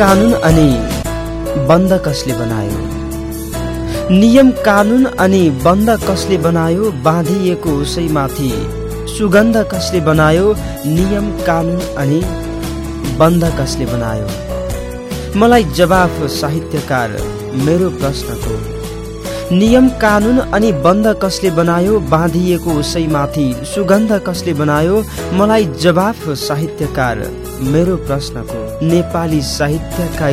कानुन अनि बन्द कसले बनायो? नियम कानुन अनि बन्द कसले बनायो? बाँधिएको उसैमाथि सुगन्ध कसले बनायो? नियम कानुन अनि बन्द कसले बनायो? मलाई जवाफ साहित्यकार मेरो प्रश्नको नियम कानुन अनि बन्द कसले बनायो? बाँधिएको उसैमाथि सुगन्ध कसले बनायो? मलाई जवाफ साहित्यकार मेरो प्रश्नको। नेपाली साहित्यका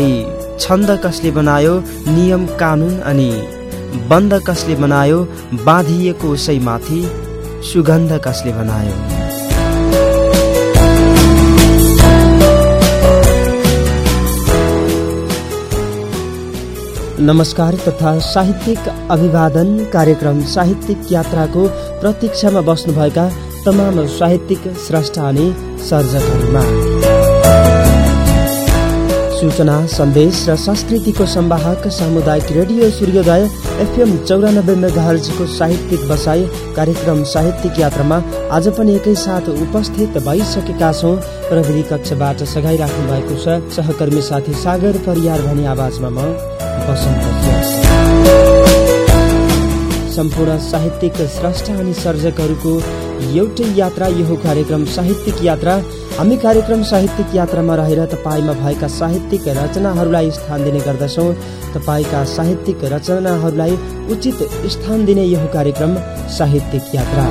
छन्द कसले बनायो नियम कानुन अनि बन्द कसले बनायो बाँधिएको उसैमाथि सुगन्ध कसले बनायो? नमस्कार तथा साहित्यिक अभिवादन कार्यक्रम साहित्यिक यात्राको प्रतीक्षामा बस्नुभएका तमाम साहित्यिक स्रष्टा अनि सर्जकहरूमा। सूचना सन्देश र संस्कृतिको संवाहक सामुदायिक रेडियो सूर्योदय एफएम चौरानब्बे मेगाहरजको साहित्यिक बसाई कार्यक्रम साहित्यिक यात्रामा आज पनि एकैसाथ उपस्थित भइसकेका छौँ। प्रविधि कक्षबाट सघाइराख्नु भएको छ सहकर्मी साथी सागर परियार भनी आवाजमा म सम्पूर्ण साहित्यिक स्रष्टा अनि सर्जकहरूको एउटै यात्रा यो कार्यक्रम साहित्यिक यात्रा। हामी कार्यक्रम साहित्यिक यात्रामा रहेर तपाईँमा भएका साहित्यिक रचनाहरूलाई स्थान दिने गर्दछौँ। तपाईँका साहित्यिक रचनाहरूलाई उचित स्थान दिने यो कार्यक्रम साहित्यिक यात्रा।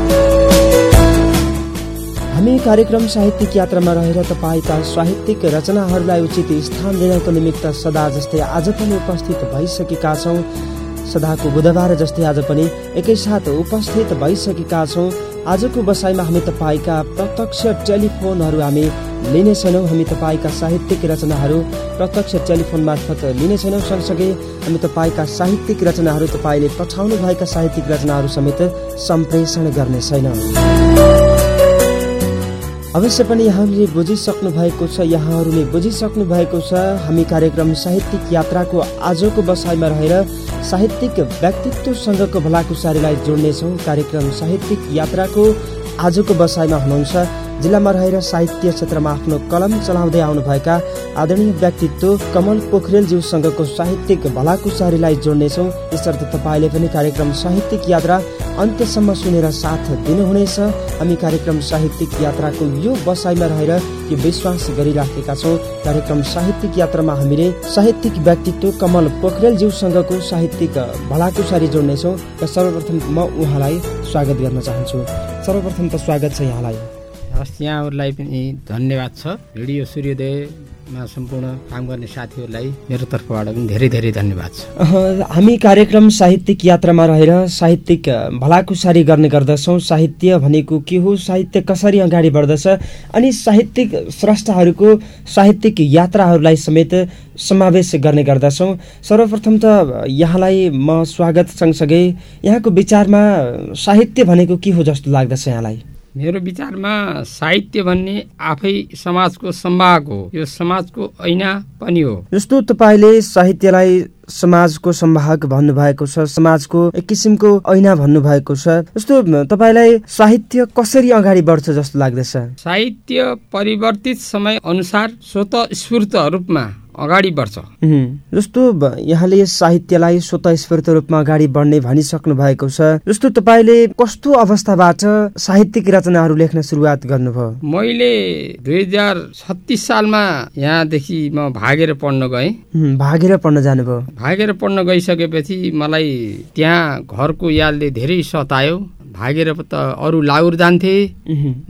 हामी कार्यक्रम साहित्यिक यात्रामा रहेर तपाईँका साहित्यिक रचनाहरूलाई उचित स्थान दिनको निमित्त सदा जस्तै आज पनि उपस्थित भइसकेका छौँ। सदाको बुधबार जस्तै आज पनि एकैसाथ उपस्थित भइसकेका छौँ। आजको बसाइमा हामी तपाईँका प्रत्यक्ष टेलिफोनहरू हामी लिने छैनौँ हामी तपाईँका साहित्यिक रचनाहरू प्रत्यक्ष टेलिफोन मार्फत लिने छैनौँ सँगसँगै हामी तपाईँका साहित्यिक रचनाहरू तपाईँले पठाउनु भएका साहित्यिक रचनाहरू समेत सम्प्रेषण गर्ने छैनौँ अवश्य पनि यहाँले बुझिसक्नु भएको छ यहाँहरूले बुझिसक्नु भएको छ हामी कार्यक्रम साहित्यिक यात्राको आजको बसाइमा रहेर साहित्यिक व्यक्तित्वसँगको भलाकुसारीलाई जोड्नेछौँ। कार्यक्रम साहित्यिक यात्राको आजको बसाइमा हुनुहुन्छ जिल्लामा रहेर साहित्य क्षेत्रमा आफ्नो कलम चलाउँदै आउनुभएका आदरणीय व्यक्तित्व कमल पोखरेलज्यूसँगको साहित्यिक भलाकुसारीलाई जोड्नेछौँ। यसर्थ तपाईँले पनि कार्यक्रम साहित्यिक यात्रा अन्त्यसम्म सुनेर साथ दिनुहुनेछ। हामी कार्यक्रम साहित्यिक यात्राको यो बसाइमा रहेर यो विश्वास गरिराखेका छौँ। कार्यक्रम साहित्यिक यात्रामा हामीले साहित्यिक व्यक्तित्व कमल पोखरेलज्यूसँगको साहित्यिक भलाकुसारी जोड्नेछौँ। र सर्वप्रथम म उहाँलाई स्वागत गर्न चाहन्छु। सर्वप्रथम त स्वागत छ यहाँलाई। हस् यहाँहरूलाई पनि धन्यवाद छ। रेडियो सूर्योदयमा सम्पूर्ण काम गर्ने साथीहरूलाई मेरो तर्फबाट पनि धेरै धेरै धन्यवाद छ। हामी कार्यक्रम साहित्यिक यात्रामा रहेर साहित्यिक भलाकुसारी गर्ने गर्दछौँ। साहित्य भनेको के हो? साहित्य कसरी अगाडि बढ्दछ? अनि साहित्यिक स्रष्टाहरूको साहित्यिक यात्राहरूलाई समेत समावेश गर्ने गर्दछौँ। सर्वप्रथम त यहाँलाई म स्वागत सँगसँगै यहाँको विचारमा साहित्य भनेको के हो जस्तो लाग्दछ यहाँलाई? मेरो विचारमा साहित्य भन्ने आफै समाजको सम्भाग हो। यो समाजको ऐना पनि हो। जस्तो तपाईँले साहित्यलाई समाजको सम्भाग भन्नुभएको छ समाजको एक किसिमको ऐना भन्नुभएको छ जस्तो तपाईँलाई साहित्य कसरी अगाडि बढ्छ जस्तो लाग्दछ? साहित्य परिवर्तित समय अनुसार स्वत स्फूर्त रूपमा अगाडि बढ्छ। जस्तो यहाँले साहित्यलाई स्वत स्फूर्त रूपमा अगाडि बढ्ने भनिसक्नु भएको छ जस्तो तपाईँले कस्तो अवस्थाबाट साहित्यिक रचनाहरू लेख्न सुरुवात गर्नुभयो? मैले दुई हजार छत्तिस सालमा यहाँदेखि म भागेर पढ्न गएँ। भागेर पढ्न जानुभयो। भागेर पढ्न गइसकेपछि मलाई त्यहाँ घरको यादले धेरै सतायो। भागेर त अरू लाउर जान्थे।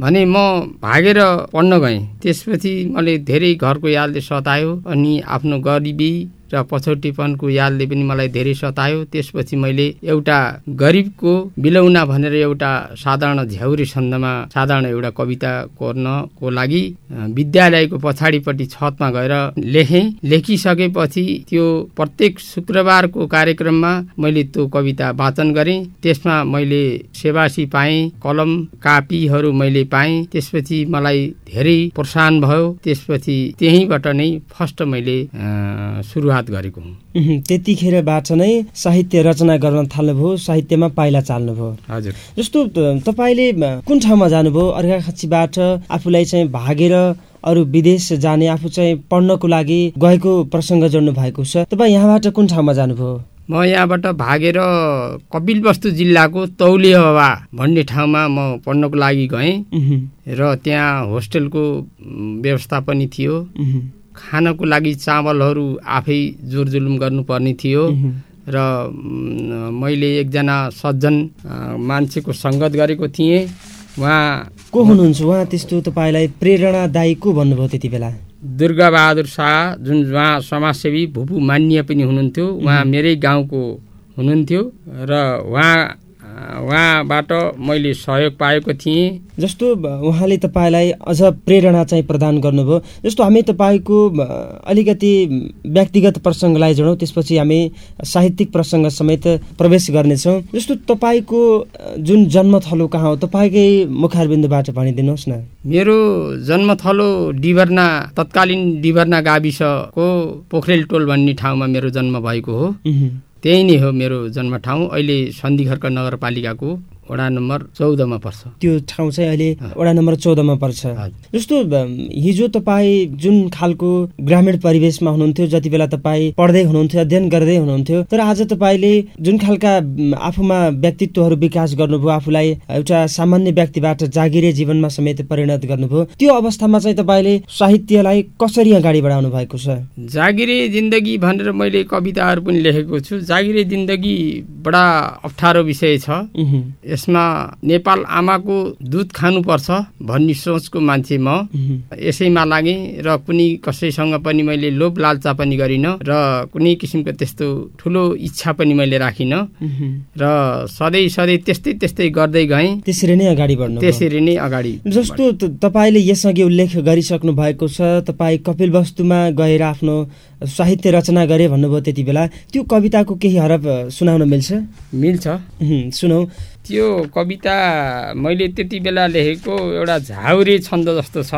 भने म भागेर पढ्न गएँ। त्यसपछि मैले धेरै घरको यादले सतायो अनि आफ्नो गरिबी र पछौटीपनको यादले पनि मलाई धेरै सतायो। त्यसपछि मैले एउटा गरिबको बिलौना भनेर एउटा साधारण झ्याउरी छन्दमा साधारण एउटा कविता कोर्नको लागि विद्यालयको पछाडिपट्टि छतमा गएर लेखेँ। लेखिसकेपछि त्यो प्रत्येक शुक्रबारको कार्यक्रममा मैले त्यो कविता वाचन गरेँ। त्यसमा मैले सेवासी पाएँ कलम कापीहरू मैले पाएँ। त्यसपछि मलाई धेरै प्रोत्साहन भयो। त्यसपछि त्यहीँबाट नै फर्स्ट मैले सुरुवात सुरुवात गरेको हुँ। त्यतिखेरबाट नै साहित्य रचना गर्न थाल्नुभयो साहित्यमा पाइला चाल्नुभयो। हजुर। जस्तो तपाईँले कुन ठाउँमा जानुभयो? अर्घाखाँचीबाट आफूलाई चाहिँ भागेर अरू विदेश जाने आफू चाहिँ पढ्नको लागि गएको प्रसङ्ग जोड्नु भएको छ। तपाईँ यहाँबाट कुन ठाउँमा जानुभयो? म यहाँबाट भागेर कपिल वस्तु जिल्लाको तौलिया भन्ने ठाउँमा म पढ्नको लागि गएँ र त्यहाँ होस्टेलको व्यवस्था पनि थियो। खानको लागि चामलहरू आफै जोरजुलुम गर्नुपर्ने थियो। र मैले एकजना सज्जन मान्छेको सङ्गत गरेको थिएँ। उहाँ को हुनुहुन्छ? उहाँ त्यस्तो तपाईँलाई प्रेरणादायी को भन्नुभयो त्यति बेला? दुर्गाबहादुर शाह जुन उहाँ समाजसेवी भुपु मान्य पनि हुनुहुन्थ्यो। उहाँ मेरै गाउँको हुनुहुन्थ्यो। र उहाँ उहाँबाट मैले सहयोग पाएको थिएँ। जस्तो उहाँले तपाईँलाई अझ प्रेरणा चाहिँ प्रदान गर्नुभयो जस्तो हामी तपाईँको अलिकति व्यक्तिगत प्रसङ्गलाई जोडौँ त्यसपछि हामी साहित्यिक प्रसङ्ग समेत प्रवेश गर्नेछौँ। जस्तो तपाईँको जुन जन्मथलो कहाँ हो तपाईँकै मुखारबिन्दुबाट भनिदिनुहोस् न। मेरो जन्मथलो डिभर्ना तत्कालीन डिभर्ना गाविसको पोखरेल टोल भन्ने ठाउँमा मेरो जन्म भएको हो। त्यही नै हो मेरो जन्मठाउँ। अहिले सन्धिखर्क नगरपालिकाको वडा नम्बर चौधमा पर्छ। त्यो ठाउँ चाहिँ अहिले वडा नम्बर चौधमा पर्छ। जस्तो हिजो तपाईँ जुन खालको ग्रामीण परिवेशमा हुनुहुन्थ्यो जति बेला तपाईँ पढ्दै हुनुहुन्थ्यो अध्ययन गर्दै हुनुहुन्थ्यो तर आज तपाईँले जुन खालका आफूमा व्यक्तित्वहरू विकास गर्नुभयो आफूलाई एउटा सामान्य व्यक्तिबाट जागिरे जीवनमा समेत परिणत गर्नुभयो त्यो अवस्थामा चाहिँ तपाईँले साहित्यलाई कसरी अगाडि बढाउनु भएको छ? जागिरे जिन्दगी भनेर मैले कविताहरू पनि लेखेको छु। जागिरे जिन्दगी बडा अप्ठ्यारो विषय छ। यसमा नेपाल आमाको दुध खानुपर्छ भन्ने सोचको मान्छे म। यसैमा लागेँ र कुनै कसैसँग पनि मैले लोभ लालचा पनि गरिनँ र कुनै किसिमको त्यस्तो ठुलो इच्छा पनि मैले राखिनँ। र सधैँ सधैँ त्यस्तै त्यस्तै गर्दै गएँ। त्यसरी नै अगाडि बढ्नु त्यसरी नै अगाडि जस्तो तपाईँले यसअघि उल्लेख गरिसक्नु भएको छ तपाईँ कपिल वस्तुमा गएर आफ्नो साहित्य रचना गरे भन्नुभयो त्यति बेला त्यो कविताको केही हरफ सुनाउन मिल्छ? मिल्छ। सुनौ। त्यो कविता मैले त्यति बेला लेखेको एउटा झाउरे छन्द जस्तो छ।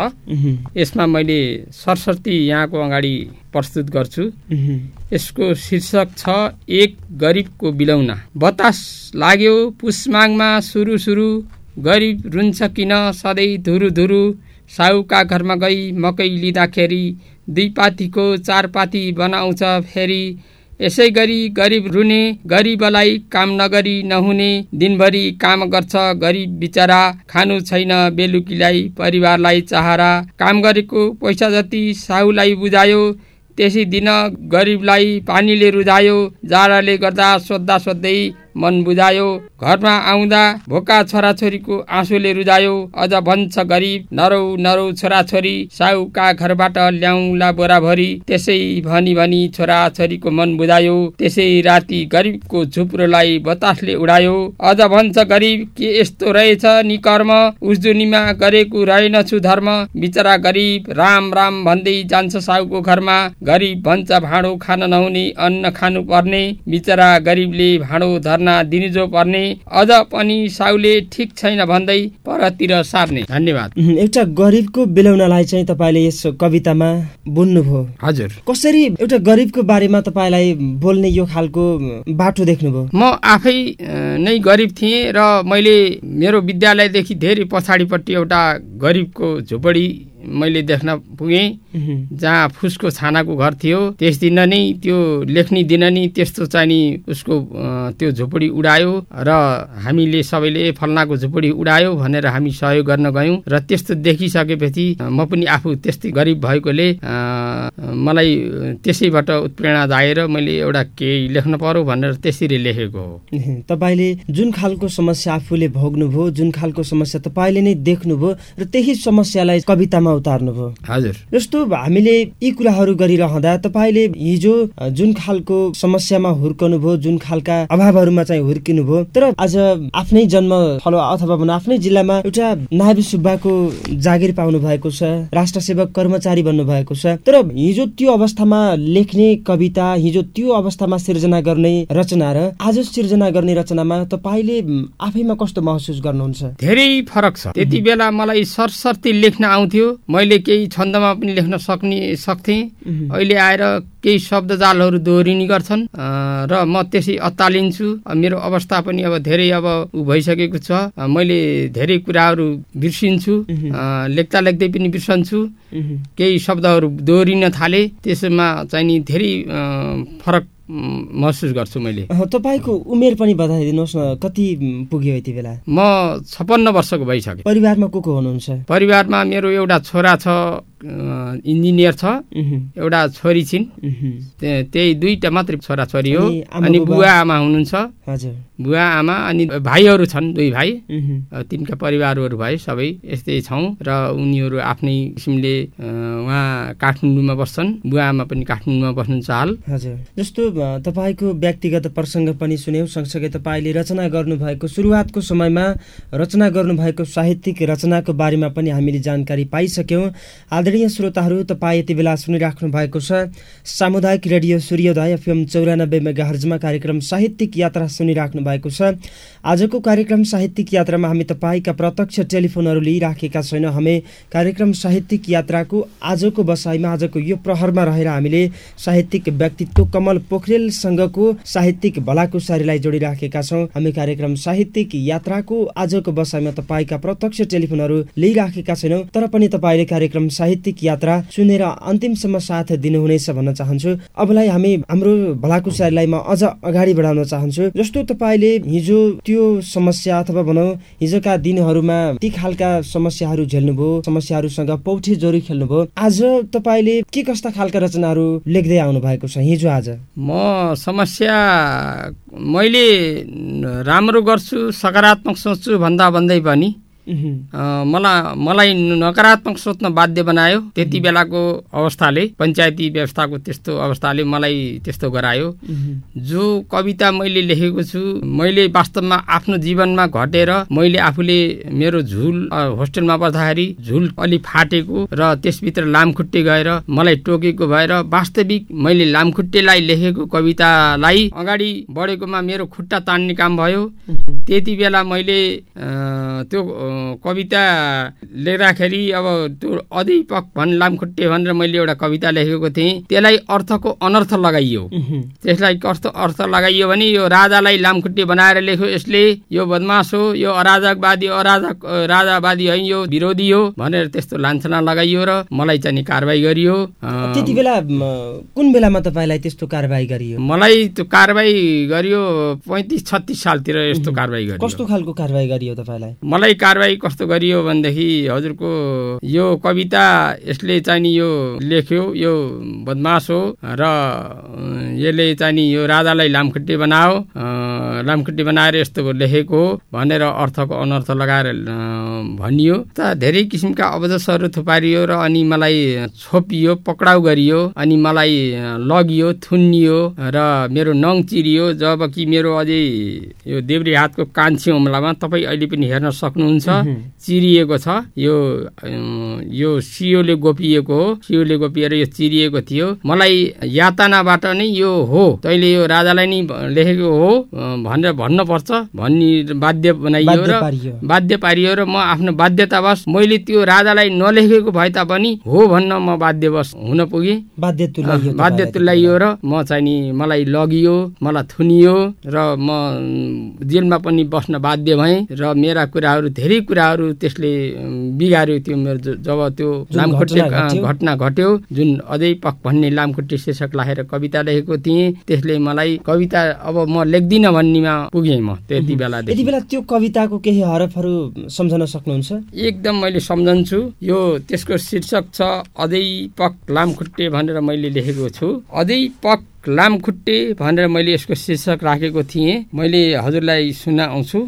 यसमा मैले सरस्वती यहाँको अगाडि प्रस्तुत गर्छु। यसको शीर्षक छ एक गरिबको बिलौना। बतास लाग्यो पुसमाङमा सुरु सुरु गरिब रुन्छ किन सधैँ धुरु धुरु? साहुका घरमा गई मकै लिँदाखेरि दुई पातीको चार पाती बनाउँछ फेरि। यसै गरी गरिब रुने गरिबलाई काम नगरी नहुने दिनभरि काम गर्छ गरिब बिचरा खानु छैन बेलुकीलाई परिवारलाई चाहरा। काम गरेको पैसा जति साहुलाई बुझायो त्यसै दिन गरिबलाई पानीले रुझायो जाडाले गर्दा सोद्धा सोध्दै मन बुझायो। घरमा आउँदा भोका छोराछोरीको आँसुले रुजायो अझ भन्छ गरिब नरौ नरौ छोराछोरी साहुका घरबाट ल्याउला बोराभरि। त्यसै भनी भनी छोराछोरीको मन बुझायो। त्यसै राति गरिबको झुप्रोलाई बतासले उडायो अझ भन्छ गरिब के यस्तो रहेछ नि कर्म? उजुनीमा गरेको रहेनछु धर्म। बिचरा गरिब राम राम भन्दै जान्छ साहुको घरमा। गरिब भन्छ भाँडो खान नहुने अन्न खानु पर्ने। बिचरा गरिबले भाँडो धर्ना दिन जो पर्ने अझ पनि साउले ठिक छैन भन्दै परतिर सार्ने। धन्यवाद। एउटा गरिबको बेलाउनलाई चाहिँ तपाईँले यस कवितामा बुन्नुभयो। हजुर। कसरी एउटा गरिबको बारेमा तपाईँलाई बोल्ने यो खालको बाटो देख्नुभयो? म आफै नै गरिब थिएँ र मैले मेरो विद्यालयदेखि धेरै पछाडिपट्टि एउटा गरिबको झुपडी मैले देख्न पुगेँ। जहाँ फुसको छानाको घर थियो त्यस दिन नै त्यो लेख्ने दिन नै त्यस्तो चाहिँ नि उसको त्यो झुपडी उडायो र हामीले सबैले फल्नाको झुपडी उडायो भनेर हामी सहयोग गर्न गयौँ र त्यस्तो देखिसकेपछि म पनि आफू त्यस्तै गरिब भएकोले मलाई त्यसैबाट उत्प्रेरणा जाएर मैले एउटा केही लेख्न पर्यो भनेर त्यसरी लेखेको हो। तपाईँले जुन खालको समस्या आफूले भोग्नुभयो जुन खालको समस्या तपाईँले नै देख्नुभयो र त्यही समस्यालाई कवितामा उतार्नुभयो हजुर। जस्तो हामीले यी कुराहरू गरिरहँदा तपाईँले हिजो जुन खालको समस्यामा हुर्कनुभयो जुन खालका अभावहरूमा चाहिँ हुर्किनुभयो तर आज आफ्नै जन्म थलो अथवा भनौँ आफ्नै जिल्लामा एउटा नाबी सुब्बाको जागिर पाउनु भएको छ राष्ट्र सेवक कर्मचारी बन्नु भएको छ तर हिजो त्यो अवस्थामा लेख्ने कविता हिजो त्यो अवस्थामा सिर्जना गर्ने रचना र आज सिर्जना गर्ने रचनामा तपाईँले आफैमा कस्तो महसुस गर्नुहुन्छ? धेरै फरक छ। त्यति बेला मलाई सरसर्ती लेख्न आउँथ्यो। मैले केही छन्दमा पनि लेख्न सक्ने सक्थेँ। अहिले आएर केही शब्द जालहरू दोहोरिने गर्छन्। र म त्यसै अत्तालिन्छु मेरो अवस्था पनि अब धेरै अब ऊ भइसकेको छ। मैले धेरै कुराहरू बिर्सिन्छु लेख्दा लेख्दै पनि बिर्सन्छु केही शब्दहरू दोहोरिन थाले। त्यसमा चाहिँ नि धेरै फरक महसुस गर्छु मैले। तपाईँको उमेर पनि बताइदिनुहोस् न। कति पुग्यो यति बेला? म छपन्न वर्षको भइसकेँ। परिवारमा को को हुनुहुन्छ? परिवारमा मेरो एउटा छोरा छ। इन्जिनियर छ एउटा छोरी छिन्। त्यही दुईटा मात्रै छोरा छोरी हो अनि बुवा आमा हुनुहुन्छ। बुवा आमा अनि भाइहरू छन् दुई भाइ। तिनका परिवारहरू भए सबै यस्तै छौँ र उनीहरू आफ्नै किसिमले उहाँ काठमाडौँमा बस्छन्। बुवा आमा पनि काठमाडौँमा बस्नुहुन्छ हाल। हजुर। जस्तो तपाईँको व्यक्तिगत प्रसङ्ग पनि सुन्यौँ। सँगसँगै तपाईँले रचना गर्नुभएको सुरुवातको समयमा रचना गर्नुभएको साहित्यिक रचनाको बारेमा पनि हामीले जानकारी पाइसक्यौँ। आदरणीय श्रोताहरू तपाईँ यति बेला सुनिराख्नु भएको छ। सामुदायिक रेडियो सूर्योदय एफएम चौरानब्बे मेगाहर्जमा कार्यक्रम साहित्यिक यात्रा सुनिराख्नु भएको छ। आजको कार्यक्रम साहित्यिक यात्रामा हामी तपाईँका प्रत्यक्ष टेलिफोनहरू लिइराखेका छैनौँ। हामी कार्यक्रम साहित्यिक यात्राको आजको बसाइमा आजको यो प्रहरमा रहेर हामीले साहित्यिक व्यक्तित्व कमल पोखरेलसँगको साहित्यिक भलाकुसारीलाई जोडिराखेका छौँ। हामी कार्यक्रम साहित्यिक यात्राको आजको बसाइमा तपाईँका प्रत्यक्ष टेलिफोनहरू लिइराखेका छैनौँ तर पनि तपाईँले कार्यक्रम साहित्य साहित्यिक यात्रा सुनेर अन्तिमसम्म साथ दिनुहुनेछ भन्न चाहन्छु। अबलाई हामी हाम्रो भलाकुसारीलाई म अझ अगाडि बढाउन चाहन्छु। जस्तो तपाईँले हिजो त्यो समस्या अथवा भनौँ हिजोका दिनहरूमा ती खालका समस्याहरू झेल्नुभयो समस्याहरूसँग पौठे जोरी खेल्नुभयो आज तपाईँले के कस्ता खालका रचनाहरू लेख्दै आउनु भएको छ हिजो आज? म समस्या मैले राम्रो गर्छु सकारात्मक सोच्छु भन्दा भन्दै पनि मलाई मलाई नकारात्मक सोच्न बाध्य बनायो। त्यति बेलाको अवस्थाले पञ्चायती व्यवस्थाको त्यस्तो अवस्थाले मलाई त्यस्तो गरायो। जो कविता मैले लेखेको छु मैले वास्तवमा आफ्नो जीवनमा घटेर मैले आफूले मेरो झुल होस्टेलमा बस्दाखेरि झुल अलि फाटेको र त्यसभित्र लामखुट्टे गएर मलाई टोकेको भएर वास्तविक मैले लामखुट्टेलाई लेखेको कवितालाई अगाडि बढेकोमा मेरो खुट्टा तान्ने काम भयो। त्यति बेला मैले त्यो कविता लेख्दाखेरि अब त्यो अधिपक भन् लामखुट्टे भनेर मैले एउटा कविता लेखेको थिएँ। त्यसलाई अर्थको अनर्थ लगाइयो। त्यसलाई कस्तो अर्थ लगाइयो भने यो राजालाई लामखुट्टे बनाएर लेख्यो। यसले यो बदमास हो यो अराजकवादी अराजक राजावादी होइन यो विरोधी हो भनेर त्यस्तो लान्छना लगाइयो र मलाई चाहिँ कारवाही गरियो। त्यति बेला कुन बेलामा तपाईँलाई त्यस्तो कारवाही गरियो? मलाई त्यो कारवाही गरियो पैँतिस छत्तिस सालतिर यस्तो कारवाही गरियो। कस्तो खालको कारवाही गरियो तपाईँलाई? मलाई कारवाही कस्तो गरियो भनेदेखि हजुरको यो कविता यसले चाहिँ यो लेख्यो यो बदमास हो र यसले चाहिँ यो राजालाई लामखुट्टे बनाओ लामखुट्टे बनाएर यस्तो लेखेको भनेर अर्थको अनर्थ लगाएर भनियो। त धेरै किसिमका अवदसहरू थुपारियो र अनि मलाई छोपियो पक्राउ गरियो अनि मलाई लगियो थुनियो र मेरो नङ चिरियो। जब कि मेरो अझै यो देब्रे हातको कान्छी हमलामा तपाईँ अहिले पनि हेर्न सक्नुहुन्छ। चिरिएको छ। यो यो सियोले गोपिएको हो। सियोले गोपिएर यो चिरिएको थियो। मलाई यातनाबाट नै यो हो। तैँले यो राजालाई नै लेखेको हो भनेर भन्नुपर्छ। भन्ने बाध्य बनाइयो र बाध्य पारियो र म आफ्नो बाध्यतावश मैले त्यो राजालाई नलेखेको भए तापनि हो भन्न म बाध्यवश हुन पुगेँ। बाध्य तुल्याइयो र म चाहिँ नि मलाई लगियो मलाई थुनियो र म जेलमा पनि बस्न बाध्य भएँ र मेरा कुराहरू धेरै कुराहरू त्यसले बिगार्यो त्यो मेरो जब त्यो लामखुट्टे घटना घट्यो जुन अझै पक भन्ने लामखुट्टे शीर्षक लागेर कविता लेखेको थिएँ त्यसले मलाई कविता अब म लेख्दिनँ भन्नेमा पुगेँ म त्यति बेला यति बेला त्यो कविताको केही हरफहरू सम्झन सक्नुहुन्छ? एकदम मैले सम्झन्छु। यो त्यसको शीर्षक छ अझै पक लामखुट्टे भनेर मैले लेखेको छु। अझै पक लामखुट्टे भनेर मैले यसको शीर्षक राखेको थिएँ। मैले हजुरलाई सुनाउँछु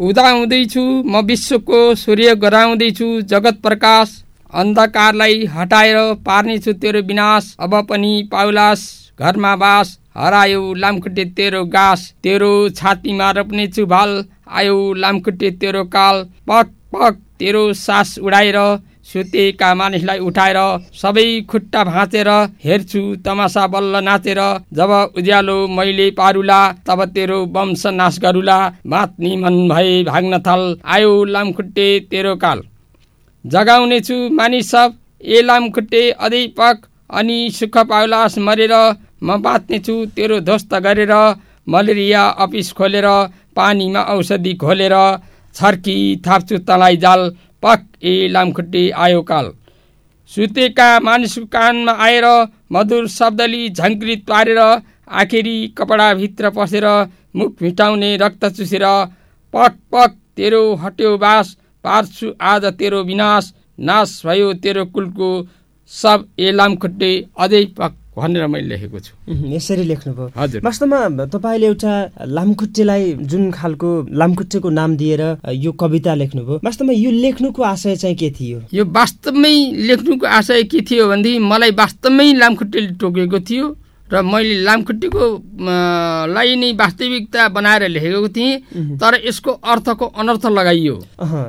उदाउँदैछु म विश्वको सूर्य गराउँदैछु जगत प्रकाश अन्धकारलाई हटाएर पार्नेछु तेरो विनाश। अब पनि पाउलास घरमा बास हरायो लामखुट्टे तेरो गास। तेरो छातीमा रोप्नेछु भाल आयो लामखुट्टे तेरो काल। पक पक तेरो सास उडाएर सुतेका मानिसलाई उठाएर सबै खुट्टा भाँचेर हेर्छु तमासा बल्ल नाचेर जब उज्यालो मैले पारुला तब तेरो वंश नाश गरुला बाँच्ने मन भए भाग्न थल आयो लामखुट्टे तेरो काल। जगाउनेछु मानिस सब ए लामखुट्टे अधिपक अनि सुख पाउलास मरेर म बाँच्नेछु तेरो ध्वस्त गरेर मलेरिया अफिस खोलेर पानीमा औषधि खोलेर छर्की थाप्छु तलाई जाल पक ए लामखुट्टे आयो काल सुतेका मानिसको कानमा आएर मधुर शब्दली झङ्कृत पारेर आखिरी कपडाभित्र पसेर मुख भिटाउने रक्त चुसेर पक पक तेरो हट्यो बास पार्छु आज तेरो विनाश नाश भयो तेरो कुलको सब ए लामखुट्टे अझै पक भनेर मैले लेखेको छु। यसरी लेख्नुभयो। हजुर। वास्तवमा तपाईँले एउटा लामखुट्टेलाई जुन खालको लामखुट्टेको नाम दिएर यो कविता लेख्नुभयो वास्तवमा यो लेख्नुको आशय चाहिँ के थियो? यो वास्तवमै लेख्नुको आशय के थियो भनेदेखि मलाई वास्तवमै लामखुट्टेले टोकेको थियो। र मैले लामखुट्टेको लाई नै वास्तविकता बनाएर लेखेको थिएँ तर यसको अर्थको अनर्थ लगाइयो।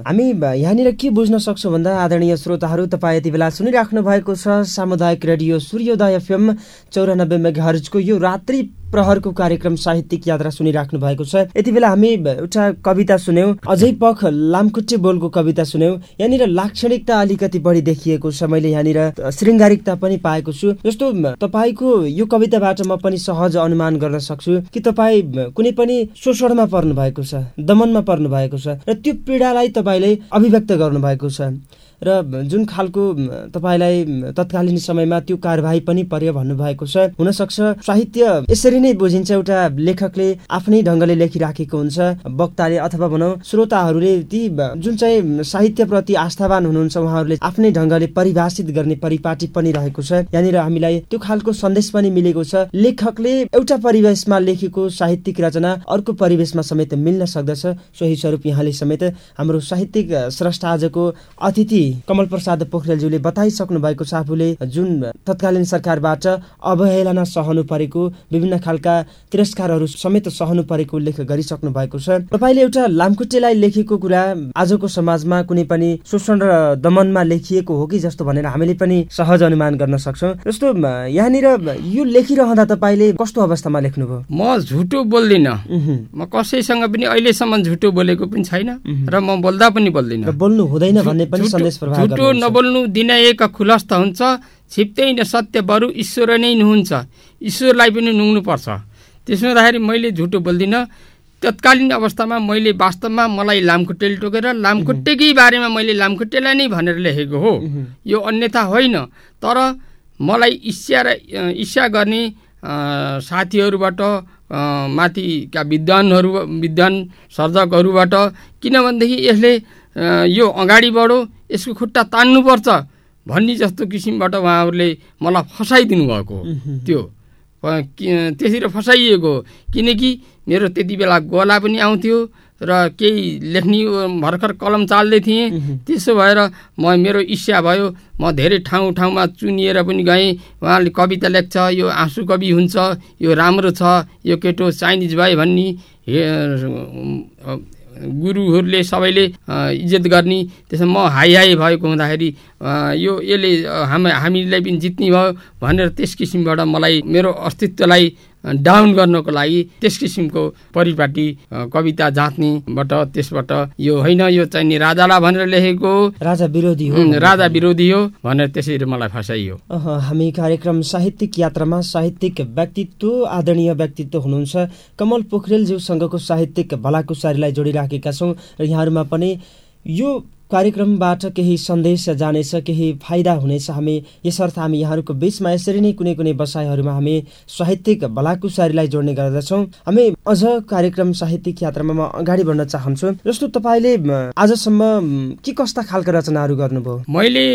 हामी यहाँनिर के बुझ्न सक्छौँ भन्दा आदरणीय श्रोताहरू तपाईँ यति बेला सुनिराख्नु भएको छ सामुदायिक रेडियो सूर्योदय एफएम चौरानब्बे मेघार्जको यो रात्रि प्रहरको कार्यक्रम साहित्यिक यात्रा सुनिराख्नु भएको छ। यति बेला हामी एउटा कविता सुन्यौँ। अझै पख लामखुट्टे बोलको कविता सुन्यौँ। यहाँनिर लाक्षणिकता अलिकति बढी देखिएको छ। मैले यहाँनिर श्रृङ्गारिकता पनि पाएको छु। जस्तो तपाईँको यो कविताबाट म पनि सहज अनुमान गर्न सक्छु कि तपाईँ कुनै पनि शोषणमा पर्नु भएको छ दमनमा पर्नु भएको छ र त्यो पीडालाई तपाईँले अभिव्यक्त गर्नु भएको छ। र जुन खालको तपाईँलाई तत्कालीन समयमा त्यो कारवाही पनि पर्यो भन्नुभएको छ हुनसक्छ। साहित्य यसरी नै बुझिन्छ एउटा लेखकले आफ्नै ढङ्गले लेखिराखेको हुन्छ वक्ताले अथवा भनौँ श्रोताहरूले ती जुन चाहिँ साहित्यप्रति आस्थावान हुनुहुन्छ उहाँहरूले आफ्नै ढङ्गले परिभाषित गर्ने परिपाटी पनि रहेको छ। यहाँनिर हामीलाई त्यो खालको सन्देश पनि मिलेको छ। लेखकले एउटा परिवेशमा लेखेको साहित्यिक रचना अर्को परिवेशमा समेत मिल्न सक्दछ। सोही स्वरूप यहाँले समेत हाम्रो साहित्यिक स्रष्टा आजको अतिथि कमल प्रसाद पोखरेलज्यूले बताइसक्नु भएको छ आफूले जुन तत्कालीन सरकारबाट अवहेलना सहनु परेको विभिन्न खालका तिरस्कारहरू समेत सहनु परेको उल्लेख गरिसक्नु भएको छ। तपाईँले एउटा लामखुट्टेलाई लेखेको कुरा आजको समाजमा कुनै पनि शोषण र दमनमा लेखिएको हो कि जस्तो भनेर हामीले पनि सहज अनुमान गर्न सक्छौँ। जस्तो यहाँनिर यो लेखिरहँदा तपाईँले कस्तो अवस्थामा लेख्नुभयो? म झुटो बोल्दिनँ। म कसैसँग पनि अहिलेसम्म झुटो बोलेको पनि छैन र म बोल्दा पनि बोल्दिनँ। बोल्नु हुँदैन भन्ने पनि सन्देश झुटो नबोल्नु दिन एक खुलस्त हुन्छ छिप्तै न सत्य बरु ईश्वर नै नुहुन्छ ईश्वरलाई पनि नुङ्नुपर्छ। त्यसो हुँदाखेरि मैले झुटो बोल्दिनँ तत्कालीन अवस्थामा मैले वास्तवमा मलाई लामखुट्टेले टोकेर लामखुट्टेकै बारेमा मैले लामखुट्टेलाई नै भनेर लेखेको हो। यो अन्यथा होइन। तर मलाई इच्छा र इच्छा गर्ने साथीहरूबाट माथिका विद्वानहरू विद्वान सर्जकहरूबाट किनभनेदेखि यसले यो अगाडि बढो यसको खुट्टा तान्नुपर्छ भन्ने जस्तो किसिमबाट उहाँहरूले मलाई फसाइदिनु भएको त्यो। त्यसरी फसाइएको। किनकि मेरो त्यति बेला गोला पनि आउँथ्यो र केही लेख्ने भर्खर कलम चाल्दै थिएँ। त्यसो भएर म मेरो इच्छा भयो म धेरै ठाउँ ठाउँमा चुनिएर पनि गएँ। उहाँले कविता लेख्छ यो आँसु कवि हुन्छ यो राम्रो छ यो केटो चाइनिज भाइ भन्ने। गुरुहरूले सबैले इज्जत गर्ने त्यसमा म हाई हाई भएको हुँदाखेरि यो यसले हामी हामीलाई पनि जित्ने भयो भनेर त्यस किसिमबाट मलाई मेरो अस्तित्वलाई डाउन गर्नको लागि त्यस किसिमको परिपाटी कविता जाँच्नेबाट त्यसबाट यो होइन यो चाहिँ राजालाई भनेर लेखेको राजा विरोधी हो। राजा विरोधी हो भनेर त्यसरी मलाई फसाइयो। हामी कार्यक्रम साहित्यिक यात्रामा साहित्यिक व्यक्तित्व आदरणीय व्यक्तित्व हुनुहुन्छ। कमल पोखरेलज्यूसँगको साहित्यिक भलाकुसारीलाई जोडिराखेका छौँ। र यहाँहरूमा पनि यो कार्यक्रमबाट केही सन्देश जानेछ केही फाइदा हुनेछ हामी। यसर्थ हामी यहाँहरूको बिचमा यसरी नै कुनै कुनै बसाइहरूमा हामी साहित्यिक भलाकुसारीलाई जोड्ने गर्दछौँ। हामी अझ कार्यक्रम साहित्यिक यात्रामा म अगाडि बढ्न चाहन्छु। जस्तो तपाईँले आजसम्म के कस्ता खालका रचनाहरू गर्नुभयो? मैले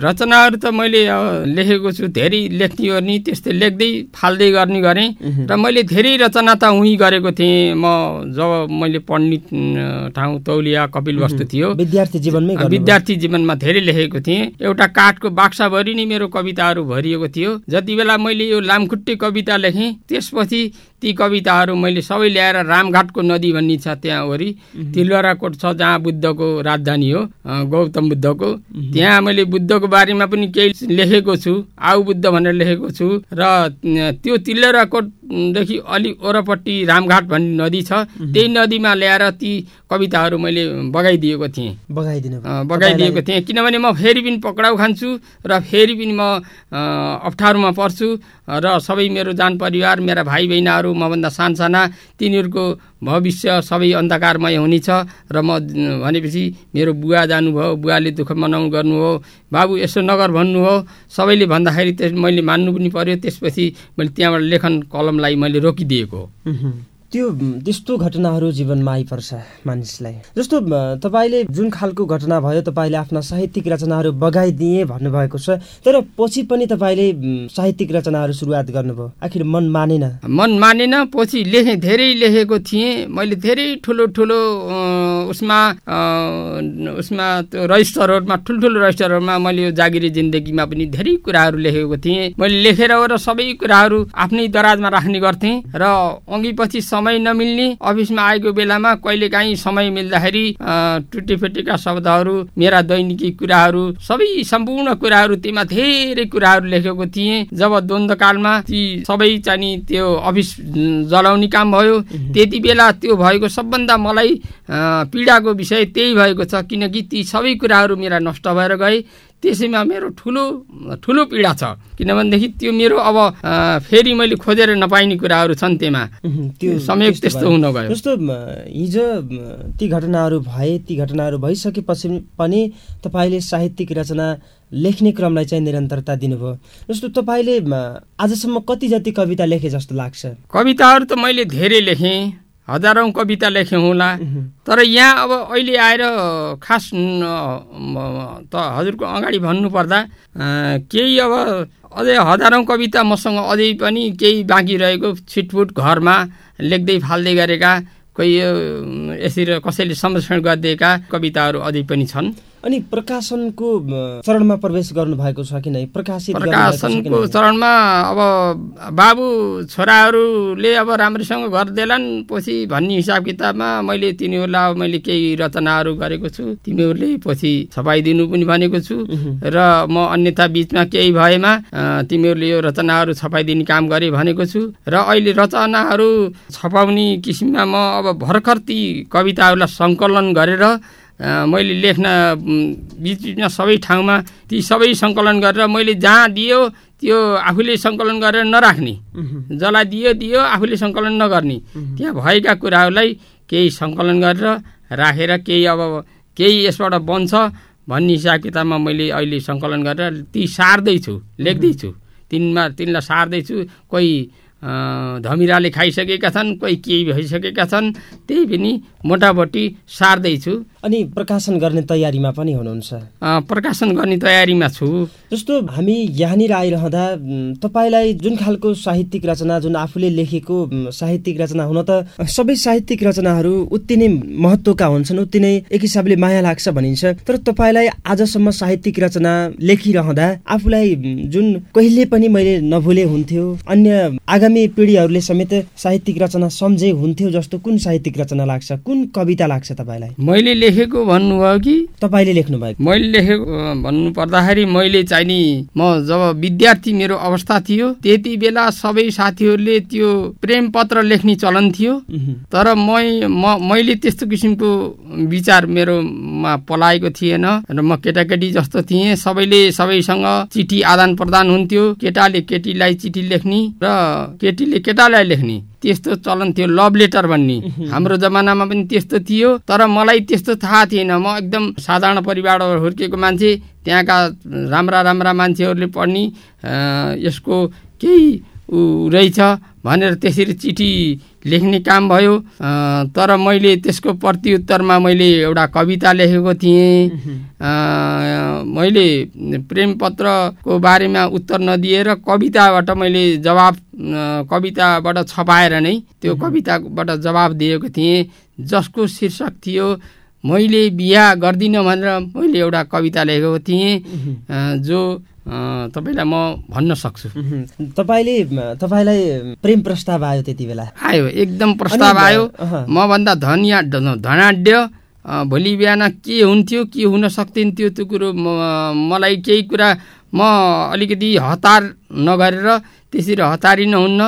रचनाहरू त मैले लेखेको छु धेरै लेख्ने गर्ने त्यस्तै लेख्दै फाल्दै गर्ने गरेँ। र मैले धेरै रचना त उहीँ गरेको थिएँ। म जब मैले पढ्ने ठाउँ तौलिया कपिल वस्तु थियो। विद्यार्थी जीवनमै विद्यार्थी जीवनमा धेरै लेखेको थिएँ। एउटा काठको बाक्साभरि नै मेरो कविताहरू भरिएको थियो। जति बेला मैले यो लामखुट्टे कविता लेखेँ त्यसपछि ती कविताहरू मैले सबै ल्याएर रामघाटको नदी भन्ने छ त्यहाँ वरि तिलवराकोट छ जहाँ बुद्धको राजधानी हो गौतम बुद्धको। त्यहाँ मैले बुद्धको बारेमा पनि केही लेखेको छु आउ बुद्ध भनेर लेखेको छु। र त्यो तिलवराकोटदेखि अलिक ओरपट्टि रामघाट भन्ने नदी छ त्यही नदीमा ल्याएर ती कविताहरू मैले बगाइदिएको थिएँ। बगाइदिएको थिएँ। किनभने म फेरि पनि पक्राउ खान्छु र फेरि पनि म अप्ठ्यारोमा पर्छु। र सबै मेरो जान परिवार मेरा भाइ बहिनीहरू मभन्दा सानसाना तिनीहरूको भविष्य सबै अन्धकारमय हुनेछ र म भनेपछि मेरो बुवा जानुभयो बुवाले दुःख मनाउनु हो बाबु यसो नगर भन्नु हो सबैले भन्दाखेरि त्यस मैले मान्नु पनि पर्यो त्यसपछि मैले त्यहाँबाट लेखन कलमलाई मैले रोकिदिएको त्यो त्यस्तो घटनाहरू जीवनमा आइपर्छ मानिसलाई। जस्तो तपाईँले जुन खालको घटना भयो तपाईँले आफ्ना साहित्यिक रचनाहरू बगाइदिए भन्नुभएको छ तर पछि पनि तपाईँले साहित्यिक रचनाहरू सुरुवात गर्नुभयो। आखिर मन मानेन। मन मानेन पछि लेखेँ धेरै लेखेको थिएँ। मैले धेरै ठुलो ठुलो उसमा उसमा त्यो रजिस्टर रोडमा ठुल्ठुलो रजिस्टरहरूमा मैले यो जागिरी जिन्दगीमा पनि धेरै कुराहरू लेखेको थिएँ। मैले लेखेर र सबै कुराहरू आफ्नै दराजमा राख्ने गर्थेँ। र अघि पछि समय नमिल्ने। अफिसमा आएको बेलामा कहिलेकाहीँ समय मिल्दाखेरि टुटीफुटीका शब्दहरू मेरा दैनिकी कुराहरू सबै सम्पूर्ण कुराहरू तीमा धेरै कुराहरू लेखेको थिएँ। जब द्वन्द्वकालमा ती सबै चाहिँ त्यो अफिस जलाउने काम भयो त्यति बेला त्यो भएको सबभन्दा मलाई पीडाको विषय त्यही भएको छ। किनकि ती सबै कुराहरू मेरा नष्ट भएर गए। त्यसैमा मेरो ठुलो ठुलो पीडा छ। किनभनेदेखि त्यो मेरो अब फेरि मैले खोजेर नपाइने कुराहरू छन् त्यहाँ त्यो समय त्यस्तो हुन गयो जस्तो हिजो ती घटनाहरू भए ती घटनाहरू भइसकेपछि पनि तपाईँले साहित्यिक रचना लेख्ने क्रमलाई चाहिँ निरन्तरता दिनुभयो। जस्तो तपाईँले आजसम्म कति जति कविता लेखे जस्तो लाग्छ? कविताहरू त मैले धेरै लेखेँ। हजारौँ कविता लेख्यौँ होला। तर यहाँ अब अहिले आएर खास त हजुरको अगाडि भन्नुपर्दा केही अब अझै हजारौँ कविता मसँग अझै पनि केही बाँकी रहेको छिटफुट घरमा लेख्दै फाल्दै गरेका कोही यसरी कसैले संरक्षण गरिदिएका कविताहरू अझै पनि छन्। अनि प्रकाशनको चरणमा प्रवेश गर्नु भएको छ कि नै? प्रकाशित प्रकाशनको चरणमा अब बाबु छोराहरूले अब राम्रोसँग गरिदेलान् पछि भन्ने हिसाब किताबमा मैले तिनीहरूलाई अब मैले केही रचनाहरू गरेको छु तिमीहरूले पछि छपाइदिनु पनि भनेको छु। र म अन्यथा बिचमा केही भएमा तिमीहरूले यो रचनाहरू छपाइदिने काम गरे भनेको छु। र अहिले रचनाहरू छपाउने किसिममा म अब भर्खर ती कविताहरूलाई सङ्कलन गरेर मैले लेख्न बिच बिचमा सबै ठाउँमा ती सबै सङ्कलन गरेर मैले जहाँ दियो त्यो आफूले सङ्कलन गरेर नराख्ने। जसलाई दियो दियो आफूले सङ्कलन नगर्ने। त्यहाँ भएका कुराहरूलाई केही सङ्कलन गरेर राखेर केही अब केही यसबाट बन्छ भन्ने हिसाब किताबमा मैले अहिले सङ्कलन गरेर ती सार्दैछु लेख्दैछु। तिनमा तिनलाई सार्दैछु। कोही धमिराले खाइसकेका छन् कोही केही भइसकेका छन् त्यही पनि मोटामोटी सार्दैछु। अनि प्रकाशन गर्ने तयारीमा पनि हुनुहुन्छ। प्रकाशन गर्ने तयारीमा छु। जस्तो हामी यहाँनिर आइरहँदा तपाईँलाई जुन खालको साहित्यिक रचना जुन आफूले लेखेको साहित्यिक रचना हुन त सबै साहित्यिक रचनाहरू उति नै महत्त्वका हुन्छन् उति नै एक हिसाबले माया लाग्छ भनिन्छ। तर तपाईँलाई आजसम्म साहित्यिक रचना लेखिरहँदा आफूलाई जुन कहिले पनि मैले नभुले हुन्थ्यो अन्य आगामी पिँढीहरूले समेत साहित्यिक रचना सम्झे हुन्थ्यो जस्तो कुन साहित्यिक रचना लाग्छ कुन कविता लाग्छ तपाईँलाई? मैले लेखेको भन्नुभयो कि? तपाईँले लेख्नु भएको मैले लेखेको भन्नु पर्दाखेरि मैले चाहिँ नि म जब विद्यार्थी मेरो अवस्था थियो त्यति बेला सबै साथीहरूले त्यो प्रेम पत्र लेख्ने चलन थियो। तर म मैले त्यस्तो किसिमको विचार मेरोमा पलाएको थिएन र म केटाकेटी जस्तो थिएँ। सबैले सबैसँग चिठी आदान प्रदान हुन्थ्यो। केटाले केटीलाई चिठी लेख्ने र केटीले केटालाई लेख्ने। त्यस्तो चलन थियो लभ लेटर भन्ने। हाम्रो जमानामा पनि त्यस्तो थियो तर मलाई त्यस्तो थाहा थिएन। म एकदम साधारण परिवारबाट हुर्केको मान्छे त्यहाँका राम्रा राम्रा मान्छेहरूले पढ्ने यसको केही रहेछ भनेर त्यसरी चिठी लेख्ने काम भयो। तर मैले त्यसको प्रत्युत्तरमा मैले एउटा कविता लेखेको थिएँ। मैले प्रेम पत्रको बारेमा उत्तर नदिएर कविताबाट मैले जवाब कविताबाट छपाएर नै त्यो कविताबाट जवाब दिएको थिएँ। जसको शीर्षक थियो मैले बिहा गर्दिनँ भनेर मैले एउटा कविता लेखेको थिएँ। जो तपाईँलाई म भन्न सक्छु। तपाईँले तपाईँलाई प्रेम प्रस्ताव आयो त्यति बेला? आयो एकदम प्रस्ताव आयो। मभन्दा धनिया धनाढ्य भोलि बिहान के हुन्थ्यो के हुन सक्थ्यो त्यो कुरो मलाई केही कुरा म अलिकति हतार नगरेर त्यसरी हतारी नहुन्न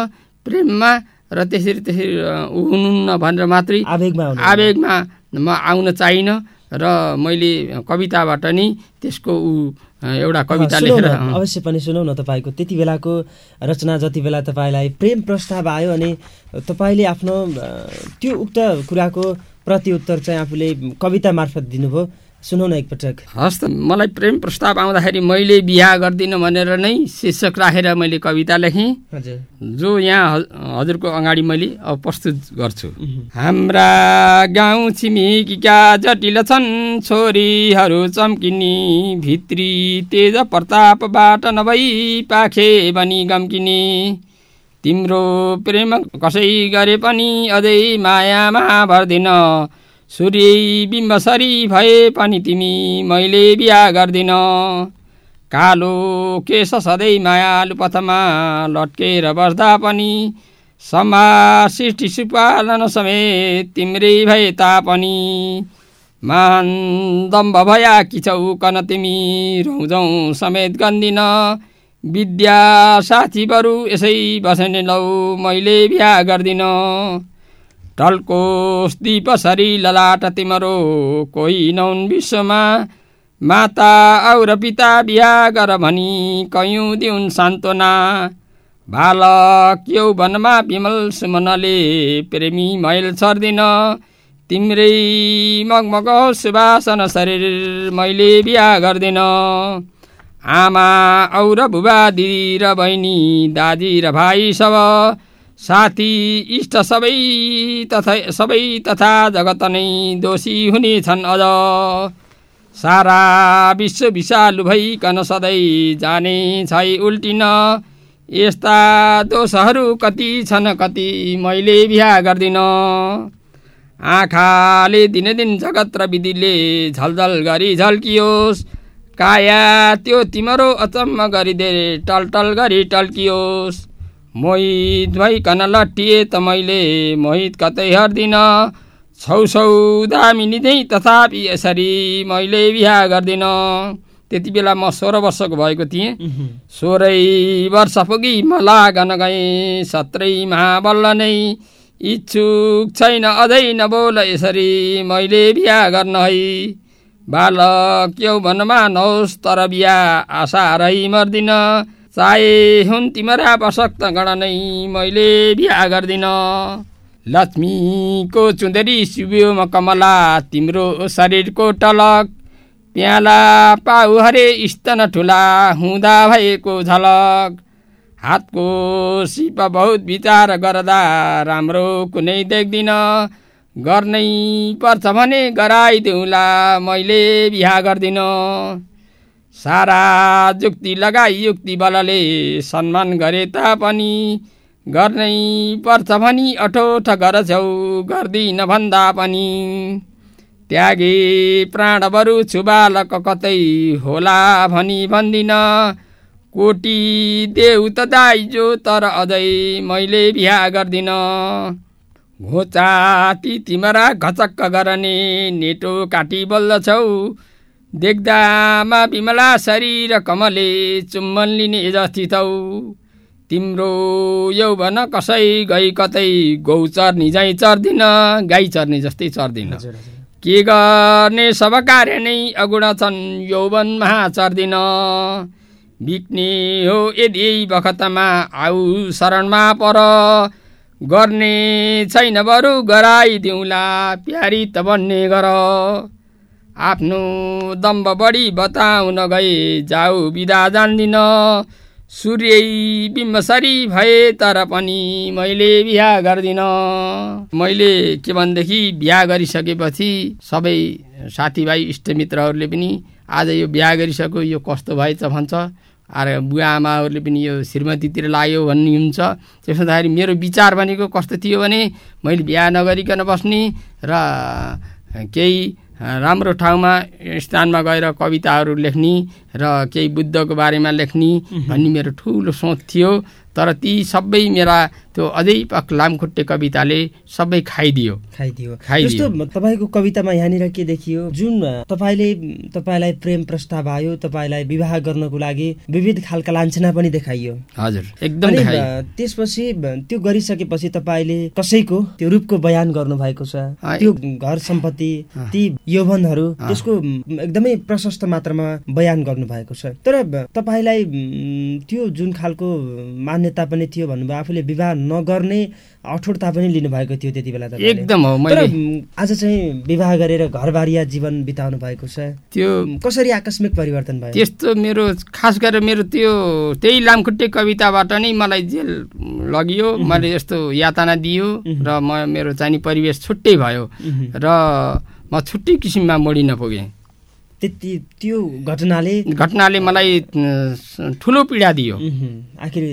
प्रेममा र त्यसरी त्यसरी हुनुहुन्न भनेर मात्रै आवेगमा आवेगमा म आउन चाहिनँ र मैले कविताबाट नि त्यसको ऊ एउटा कविता लेखेर अवश्य पनि सुनौ न तपाईँको। त्यति बेलाको रचना जति बेला तपाईँलाई प्रेम प्रस्ताव आयो अनि तपाईँले आफ्नो त्यो उक्त कुराको प्रतिउत्तर चाहिँ आफूले कविता मार्फत दिनुभयो। सुनौ न एकपटक। हस् त मलाई प्रेम प्रस्ताव आउँदाखेरि मैले बिहा गर्दिनँ भनेर नै शीर्षक राखेर मैले कविता लेखेँ। हजुर। जो यहाँ हजुरको अगाडि मैले अब प्रस्तुत गर्छु। हाम्रा गाउँ छिमेकीका जटिल छन् छोरीहरू चम्किनी भित्री तेज प्रतापबाट नभई पाखे बनी गम्किने। तिम्रो प्रेम कसै गरे पनि अझै मायामा भर्दिन। सूर्य बिम्बसरी भए पनि तिमी मैले बिहा गर्दिन कालो केश सधैँ मायालु पथमा लट्केर बस्दा पनि समाज सृष्टि सुपालन समेत तिम्रै भए तापनि महान दम्भ भया कि छौ कन तिमी रौजौ समेत गन्दिन विद्या साथी बरु यसै बस्ने लौ मैले बिहा गर्दिन टल्कोस दीपसरी ललाट तिम्रो कोही नौन विश्वमा। माता और पिता बिहा गर भनी कयौँ दिउन् सान्त्वना। बालक यौवनमा विमल सुमनले प्रेमी मैल छर्दिन तिम्रै मगमग सुवासन शरीर मैले बिहा गर्दिन। आमा और बुबा दिदी र बहिनी दादी र भाइ सब साथी इष्ट सबै तथा सबै तथा जगत नै दोषी हुनेछन् अझ सारा विश्व विषालु भइकन सधैँ जाने छै उल्टिन। यस्ता दोषहरू कति छन् कति मैले बिहा गर्दिन। आँखाले दिनदिन जगत र विधिले झलझल गरी झल्कियोस्। काया त्यो तिम्रो अचम्म गरिदे टलटल गरी टल्कियोस्। मोहित भइकन लट्टिए त मैले मोहित कतै हर्दिन। छौ छौ दामिनी नै तथापि यसरी मैले बिहा गर्दिन। त्यति बेला म सोह्र वर्षको भएको थिएँ। सोह्रै वर्ष पुगी म लागन गएँ। सत्रै महाबल्ल नै इच्छुक छैन अझै नबोल यसरी मैले बिहा गर्न है। बालक यौवनमा नहोस् तर बिहा आशा रही मर्दिन। चाहे हुन् तिम्रा वशक्त गण नै मैले बिहा गर्दिन। लक्ष्मीको चुँदरी शिवमा कमला तिम्रो शरीरको टलक प्याला पाउ हरे स्तन ठुला हुँदा भएको झलक। हातको सिप बहुत विचार गर्दा राम्रो कुनै देख्दिन। गर्नै पर्छ भने गराइदिउँला मैले बिहा गर्दिन। सारा जुक्ति लगाई युक्ति बलले सम्मान गरे तापनि। गर्नै पर्छ भनी अठोठ गर्छौ गर्दिन भन्दा पनि। त्यागे प्राण बरु छु बालक कतै होला भनी भन्दिन। कोटी देऊ त दाइजो तर अझै मैले बिहा गर्दिन। घोचाती तिम्रा घचक्क गर्ने नेटो काटी बोल्दछौ। देख्दामा बिमला शरीर कमले चुम्बन लिने जस्ती छौ तिम्रो यौवन कसै गई कतै गौ चर्नी झैँ चर्दिन गाई चर्ने जस्तै चर्दिन। के गर्ने सब कार्य नै अगुण छन् यौवन महा चर्दिन। बिक्ने हो यदि बखतमा आऊ शरणमा पर। गर्ने छैन बरु गराइदिउँला प्यारी त बन्ने गर। आफ्नो दम्ब बढी बताउन गए। जाऊ बिदा जान्दिन। सूर्य बिम्बसरी भए तर पनि मैले बिहा गर्दिन। मैले के भनेदेखि बिहा गरिसकेपछि सबै साथीभाइ इष्टमित्रहरूले पनि आज यो बिहा गरिसक्यो यो कस्तो भएछ भन्छ। अरे बुवा आमाहरूले पनि यो श्रीमतीतिर लाग्यो भन्ने हुन्छ। त्यसो हुँदाखेरि मेरो विचार भनेको कस्तो थियो भने मैले बिहा नगरिकन बस्ने र केही राम्रो ठाउँमा स्थानमा गएर कविताहरू लेख्ने र केही बुद्धको बारेमा लेख्ने भन्ने मेरो ठुलो सोच थियो। तर ती सबै मेरा त्यो अझै लामखुट्टे कविताले सबै खाइदियो। खाइदियो। खाइदियो। जस्तो तपाईँको कवितामा यहाँनिर के देखियो? जुन तपाईँले तपाईँलाई प्रेम प्रस्ताव आयो तपाईँलाई विवाह गर्नको लागि विविध खालका लान्छना पनि देखाइयो। हजुर एकदम त्यसपछि त्यो गरिसकेपछि तपाईँले कसैको त्यो रूपको बयान गर्नु भएको छ त्यो घर सम्पत्ति। ती यौवनहरू। त्यसको एकदमै प्रशस्त मात्रामा बयान गर्नु भएको छ। तर तपाईँलाई त्यो जुन खालको मान्यता पनि थियो भन्नुभयो आफूले विवाह नगर्ने अठोटता पनि लिनुभएको थियो त्यति बेला तपाईँले एकदम हो मैले आज चाहिँ विवाह गरेर घरबारिया जीवन बिताउनु भएको छ त्यो कसरी आकस्मिक परिवर्तन भयो त्यस्तो मेरो खास गरेर मेरो त्यो त्यही लामखुट्टे कविताबाट नै मलाई जेल लगियो मैले यस्तो यातना दियो। र म मेरो चाहिने परिवेश छुट्टै भयो। र म छुट्टै किसिममा मोडिन पुगेँ त्यति त्यो घटनाले घटनाले मलाई ठुलो पीडा दियो। आखिर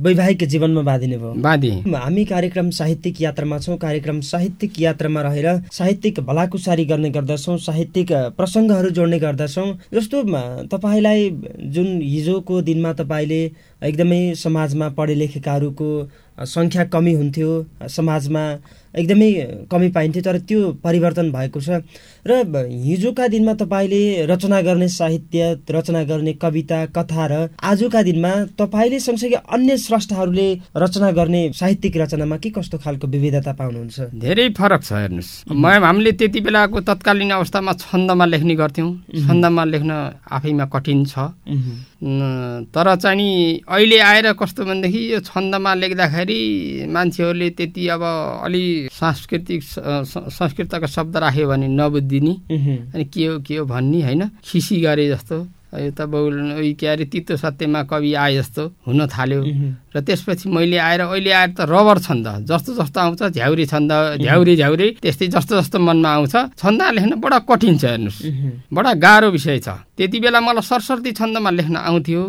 वैवाहिक जीवनमा बाँधिने भयो। बाँधे। हामी कार्यक्रम साहित्यिक यात्रामा छौँ कार्यक्रम साहित्यिक यात्रामा रहेर साहित्यिक भलाकुसारी गर्ने गर्दछौँ साहित्यिक प्रसङ्गहरू जोड्ने गर्दछौँ। जस्तो तपाईँलाई जुन हिजोको दिनमा तपाईँले एकदमै समाजमा पढे लेखेकाहरूको सङ्ख्या कमी हुन्थ्यो समाजमा एकदमै कमी पाइन्थ्यो तर त्यो परिवर्तन भएको छ। र हिजोका दिनमा तपाईँले रचना गर्ने साहित्य रचना गर्ने कविता कथा र आजका दिनमा तपाईँले सँगसँगै अन्य स्रष्टाहरूले रचना गर्ने साहित्यिक रचनामा के कस्तो खालको विविधता पाउनुहुन्छ? धेरै फरक छ हेर्नुहोस्। म हामीले त्यति बेलाको तत्कालीन अवस्थामा छन्दमा लेख्ने गर्थ्यौँ। छन्दमा लेख्न आफैमा कठिन छ। तर चाहिँ नि अहिले आएर कस्तो भनेदेखि यो छन्दमा लेख्दाखेरि मान्छेहरूले त्यति अब अलि सांस्कृतिक संस्कृतका शब्द राख्यो भने नबुझिदिने। अनि के हो के हो भन्ने होइन खिसी गरे जस्तो। यो त बहु उयो के अरे तितो सत्यमा कवि आए जस्तो हुन थाल्यो। र त्यसपछि मैले आएर अहिले आएर त रबर छन्द। जस्तो जस्तो आउँछ झ्याउरे छन्द। झ्याउरे झ्याउरे। त्यस्तै जस्तो जस्तो मनमा आउँछ। छन्द लेख्न बडा कठिन छ हेर्नुहोस्। बडा गाह्रो विषय छ। त्यति बेला मलाई सरस्वती छन्दमा लेख्न आउँथ्यो।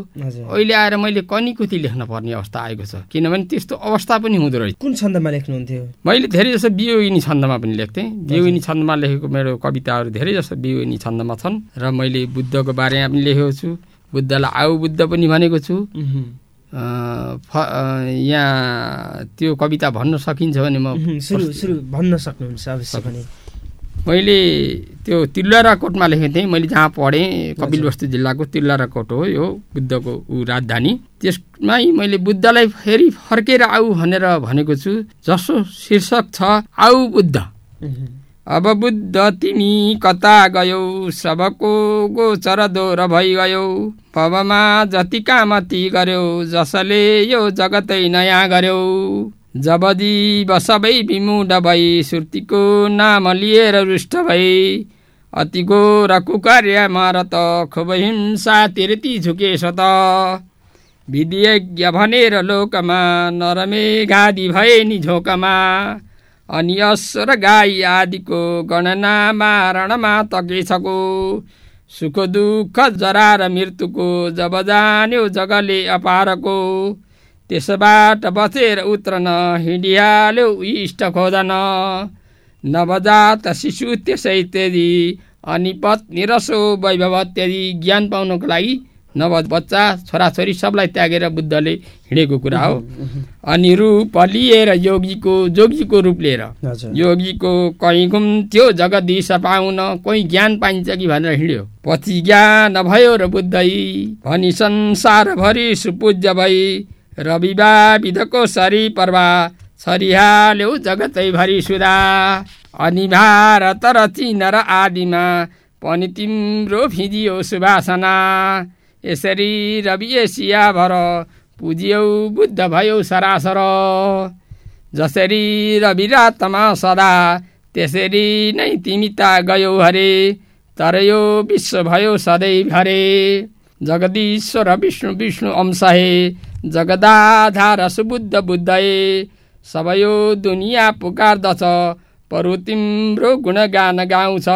अहिले आएर मैले कनिकुती लेख्न पर्ने अवस्था आएको छ। किनभने त्यस्तो अवस्था पनि हुँदो रहेछ। कुन छन्दमा लेख्नुहुन्थ्यो? मैले धेरै जसो बियोगिनी छन्दमा पनि लेख्थेँ। बियोगिनी छन्दमा लेखेको मेरो कविताहरू धेरै जसो बियोगिनी छन्दमा छन् र मैले बुद्धको बारेमा पनि लेखेको छु। बुद्धलाई आऊ बुद्ध पनि भनेको छु। फ यहाँ त्यो कविता भन्न सकिन्छ भने म सुरु सुरु भन्न सक्नुहुन्छ अवश्य पनि। मैले त्यो तिल्लारा कोटमा लेखेको थिएँ। मैले जहाँ पढेँ कपिलवस्तु जिल्लाको तिल्लारा कोट हो यो बुद्धको ऊ राजधानी। त्यसमै मैले बुद्धलाई फेरि फर्केर आऊ भनेर भनेको छु। जसो शीर्षक छ आऊ बुद्ध। अब बुद्ध तिमी कता गयौ? सबको गोचर दोहोर भइगयौ। पवमा जति कामती गर्यौ जसले यो जगतै नयाँ गर्यौ। जब जीव सबै विमुड भई सुर्तीको नाम लिएर रुष्ट भई अति गोर कुकार्य मार त खुब हिंसा तिर्ती झुकेछ त विधियज्ञ भनेर लोकमा नरमे गादी भए नि झोकमा। अनि अस्वर गाई आदिको गणना मारणमा तकेछको सुख दुःख जरा र मृत्युको जब जान्यो जगले अपारको। त्यसबाट बचेर उत्रन हिँडिहाल्यो इष्ट खोजन नवजात शिशु त्यसै त्यदि अनि पत्नी रसो वैभव त्यदि ज्ञान पाउनको लागि नव बच्चा छोराछोरी सबलाई त्यागेर बुद्धले हिँडेको कुरा हो। अनि रूप लिएर योगीको जोगीको रूप लिएर। योगीको कहीँ घुम्थ्यो जगदीश पाउन कोही ज्ञान पाइन्छ कि भनेर हिँड्यो। पछि ज्ञान भयो र बुद्धै भनी संसारभरि सुपूज्य भई रविवा विधको सरी पर्वा छरिहाल्यो जगतैभरि सुधा अनि भारत र चिन र आदिमा पनि तिम्रो फिजियो सुवासना। यसरी रवि एसिया भर पुजियौ बुद्ध भयो सरासर। जसरी रवि रातमा सदा त्यसरी नै तिमी त गयौ हरे तर यो विश्व भयो सधैँ हरे जगदीश्वर विष्णु विष्णु अंश हे जगदाधार सुबुद्ध बुद्ध हे सबै यो दुनियाँ पुकार्दछ परु तिम्रो गुणगान गाउँछ।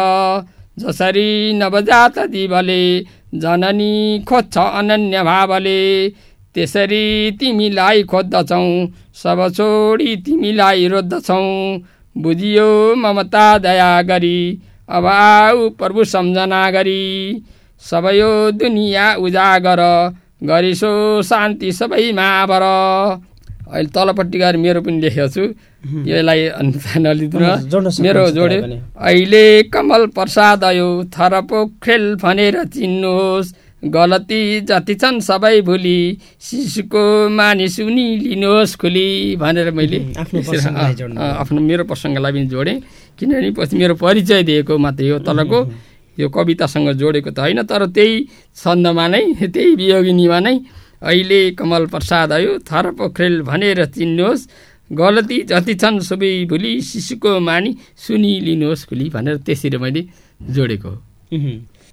जसरी नवजात दिवले जननी खोज्छ अनन्य भावले त्यसरी तिमीलाई खोज्दछौ सब छोडी तिमीलाई रोज्दछौ। बुझियो ममता दया गरी अब आऊ प्रभु सम्झना गरी। सब दुनियाँ उजागर गरिसो शान्ति सबैमा बर अहिले तलपट्टि गएर मेरो पनि लेखेको छु यसलाई नलिदिनु मेरो जोड्यो। अहिले कमल प्रसाद आयो। थर पोखरेल भनेर चिन्नुहोस्। गलती जति छन् सबै भुली। शिशुको मानिस उनी लिनुहोस् खुली भनेर मैले आफ्नो मेरो प्रसङ्गलाई पनि जोडेँ। किनभने पछि मेरो परिचय दिएको मात्रै हो तलको। यो कवितासँग जोडेको त होइन तर त्यही छन्दमा नै त्यही वियोगिनीमा नै अहिले कमल प्रसाद आयो। थर पोखरेल भनेर चिन्नुहोस् गलती जति छन् सबै भोलि शिशुको मानी सुनिलिनुहोस् खुली भनेर त्यसरी मैले जोडेको हो।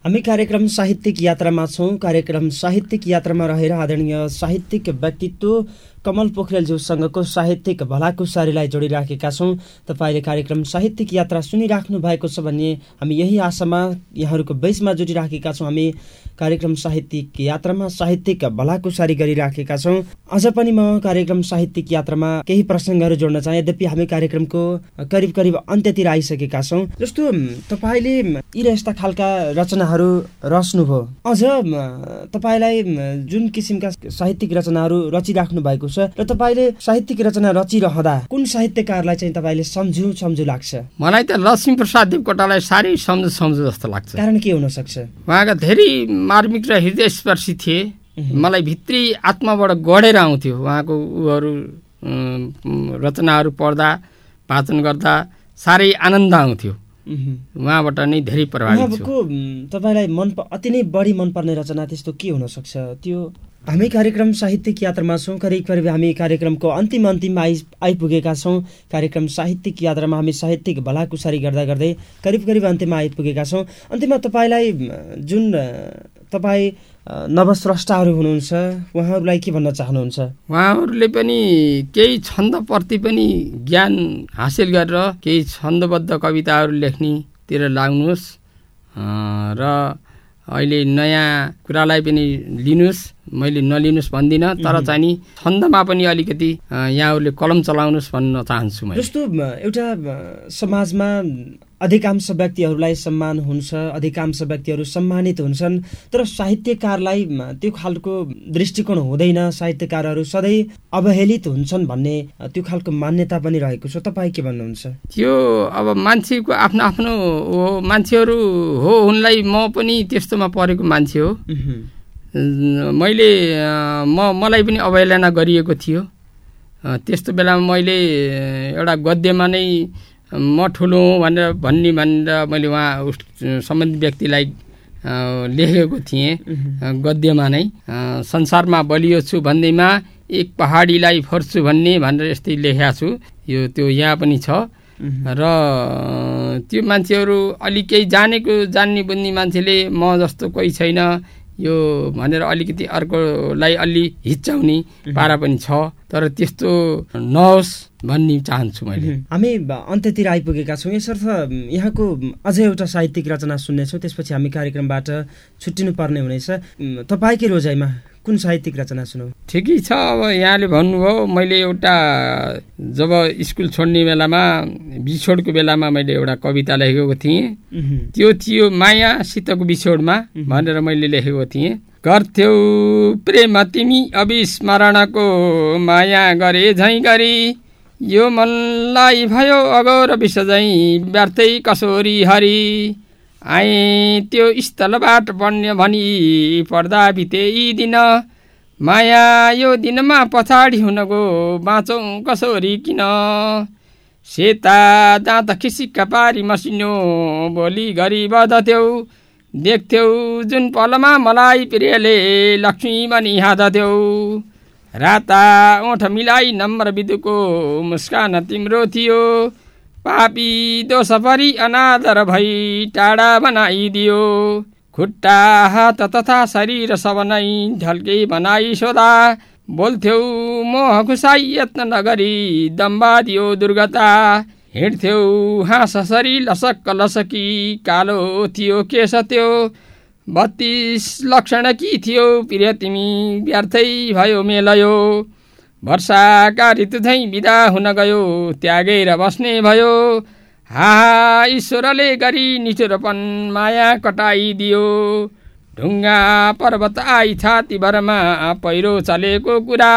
हामी कार्यक्रम साहित्यिक यात्रामा छौँ। कार्यक्रम साहित्यिक यात्रामा रहेर आदरणीय साहित्यिक व्यक्तित्व कमल पोखरेलज्यूसँगको साहित्यिक भलाकुसारीलाई जोडिराखेका छौँ। तपाईँले कार्यक्रम साहित्यिक यात्रा सुनिराख्नु भएको छ भन्ने हामी यही आशामा यहाँहरूको बेसमा जोडिराखेका छौँ। हामी कार्यक्रम साहित्यिक यात्रामा साहित्यिक भलाकुसारी गरिराखेका छौँ। अझ पनि म कार्यक्रम साहित्यिक यात्रामा केही प्रसङ्गहरू जोड्न चाहेँ। यद्यपि हामी कार्यक्रमको करिब करिब अन्त्यतिर आइसकेका छौँ। जस्तो तपाईँले यी र यस्ता खालका रचनाहरू रच्नुभयो। अझ तपाईँलाई जुन किसिमका साहित्यिक रचनाहरू रचिराख्नु भएको छ र तपाईँले साहित्यिक रचना रचिरहँदा कुन साहित्यकारलाई चाहिँ तपाईँले सम्झु सम्झु लाग्छ? मलाई त लक्ष्मी प्रसाद देवकोटालाई साह्रै सम्झु सम्झु जस्तो लाग्छ। कारण के हुन सक्छ उहाँका धेरै मार्मिक र हृदय स्पर्शी थिए मलाई भित्री आत्माबाट गढेर आउँथ्यो। उहाँको उहरू रचनाहरू पढ्दा वाचन गर्दा साह्रै आनन्द आउँथ्यो। उहाँबाट नै धेरै प्रभावित तपाईँलाई मन अति नै बढी मनपर्ने रचना त्यस्तो के हुनसक्छ त्यो हामी कार्यक्रम साहित्यिक यात्रामा छौँ। करिब करिब हामी कार्यक्रमको अन्तिम अन्तिममा आइ आइपुगेका छौँ। कार्यक्रम साहित्यिक यात्रामा हामी साहित्यिक भलाकुसारी गर्दा गर्दै करिब करिब अन्तिममा आइपुगेका छौँ। अन्तिममा तपाईँलाई जुन तपाईँ नवस्रष्टाहरू हुनुहुन्छ उहाँहरूलाई के भन्न चाहनुहुन्छ? उहाँहरूले पनि केही छन्दप्रति पनि ज्ञान हासिल गरेर केही छन्दबद्ध कविताहरू लेख्नेतिर लाग्नुहोस् र अहिले नयाँ कुरालाई पनि लिनुहोस् मैले नलिनुहोस् भन्दिनँ तर चाहिँ नि छन्दमा पनि अलिकति यहाँहरूले कलम चलाउनुहोस् भन्न चाहन्छु म जस्तो एउटा समाजमा अधिकांश व्यक्तिहरूलाई सम्मान हुन्छ अधिकांश व्यक्तिहरू सम्मानित हुन्छन् तर साहित्यकारलाई त्यो खालको दृष्टिकोण हुँदैन। साहित्यकारहरू सधैँ अवहेलित हुन्छन् भन्ने त्यो खालको मान्यता पनि रहेको छ। तपाईँ के भन्नुहुन्छ? त्यो अब मान्छेको आफ्नो आफ्नो हो मान्छेहरू हो उनलाई म पनि त्यस्तोमा परेको मान्छे हो। मैले म मलाई पनि अवहेलना गरिएको थियो। त्यस्तो बेलामा मैले एउटा गद्यमा नै म ठुलो हुँ भनेर भन्ने भनेर मैले उहाँ उस सम्बन्धित व्यक्तिलाई लेखेको थिएँ। गद्यमा नै संसारमा बलियो छु भन्दैमा एक पहाडीलाई फर्छु भन्ने भनेर यस्तै लेखेको छु। यो त्यो यहाँ पनि छ। र त्यो मान्छेहरू अलिक केही जानेको जान्ने बुझ्ने मान्छेले म जस्तो कोही छैन। यो भनेर अलिकति अर्कोलाई अलि हिच्चाउने पारा पनि छ। तर त्यस्तो नहोस्। भन्ने चाहन्छु मैले। हामी अन्त्यतिर आइपुगेका छौँ। यसर्थ यहाँको अझै एउटा साहित्यिक रचना सुन्नेछौँ। त्यसपछि हामी कार्यक्रमबाट छुट्टिनु पर्ने हुनेछ तपाईँकै रोजाइमा कुन साहित्यिक रचना सुनौ? ठिकै छ। अब यहाँले भन्नुभयो मैले एउटा जब स्कुल छोड्ने बेलामा बिछोडको बेलामा मैले एउटा कविता लेखेको थिएँ। त्यो थियो मायासितको बिछोडमा भनेर मैले लेखेको थिएँ। गर्थ्यौ प्रेम तिमी अविस्मरणको माया गरे झैँ गरी। यो मनलाई भयो अगौर विष झैँ व्यर्थै कसोरी हरि। आए त्यो स्थलबाट बन्य भनी पर्दा बिते यी दिन। माया यो दिनमा पछाडि हुन गो बाँचौँ कसोरी किन? सेता दाँत खिसिक्का पारी मसिनो भोलि गरी बदथ्यौ देख्थ्यौ जुन पलमा मलाई प्रियले लक्ष्मी बनी हादथ्यौ। राता ओठ मिलाई नम्र बिदुको मुस्कान तिम्रो थियो। पापी दोषभरि अनादर भई टाढा बनाइदियो। खुट्टा हात तथा शरीर सब नै ढल्के बनाई सोधा। बोल्थ्यौ मोह खुसाई यत्न नगरी दम्बा दियो दुर्गता। हिँड्थ्यौ हाँस सरी लसक्क लसकी कालो थियो के सत्यो बत्तिस लक्षण कि थियो प्रिय तिमी? व्यर्थै भयो मेलयो। वर्षाका ऋतु झैँ बिदा हुन गयो त्यागेर बस्ने भयो। हा ईश्वरले गरी निचुरपन माया कटाइदियो। ढुङ्गा पर्वत आई छाती भरमा पहिरो चलेको कुरा